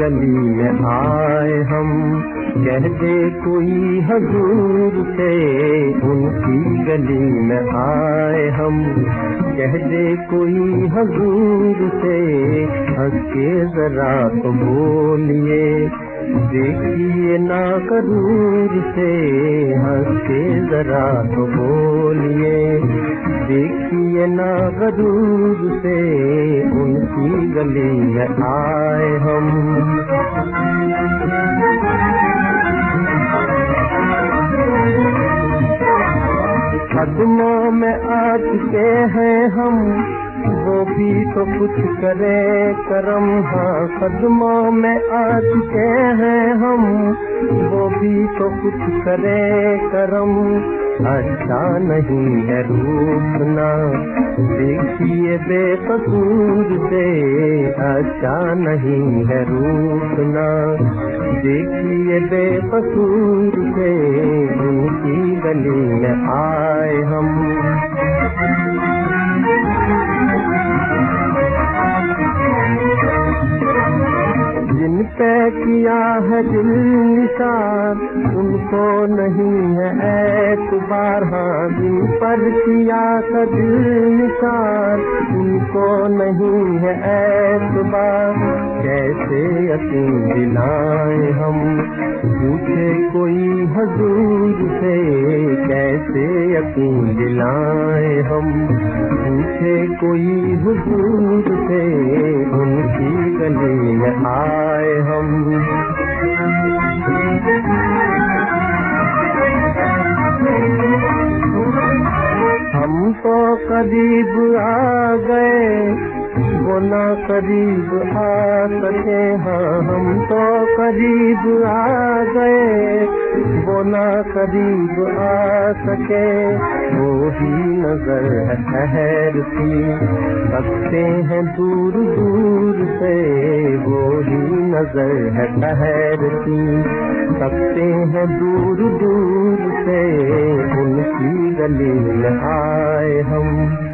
गली में आए हम कह दे कोई हजूर से उनकी गली में आए हम कह दे कोई हजूर से हंस के जरा तो बोलिए देखिए ना करूर से हंस के जरा तो बोलिए। देखिए ना करूर से उनकी गली में आए हम। कदमों में आ चुके हैं हम। वो भी तो कुछ करे करम हाँ कदमों में आ चुके हैं हम। वो भी तो कुछ करे करम अच्छा नहीं है रूपना देखिए बेकसूर से अच्छा नहीं है रूपना देखिए बेकसूर से उनकी गली में आए पे किया है दिल निशान तुमको नहीं है एतबार हाँ दिल पर किया था दिल निशान तुमको नहीं है एतबार कैसे यकीन दिलाए हम? पूछे कोई हजूर कैसे यकीन दिलाए हम? पूछे कोई हुजूर से, उनकी गली में आए हम। हम तो करीब आ ना करीब आ सके। हाँ हम तो करीब आ गए। वो ना करीब आ सके। वो ही नज़र ठहरती सकते हैं दूर दूर से। वो ही नज़र है ठहरती सकते हैं दूर दूर से। उनकी गली में आए हम।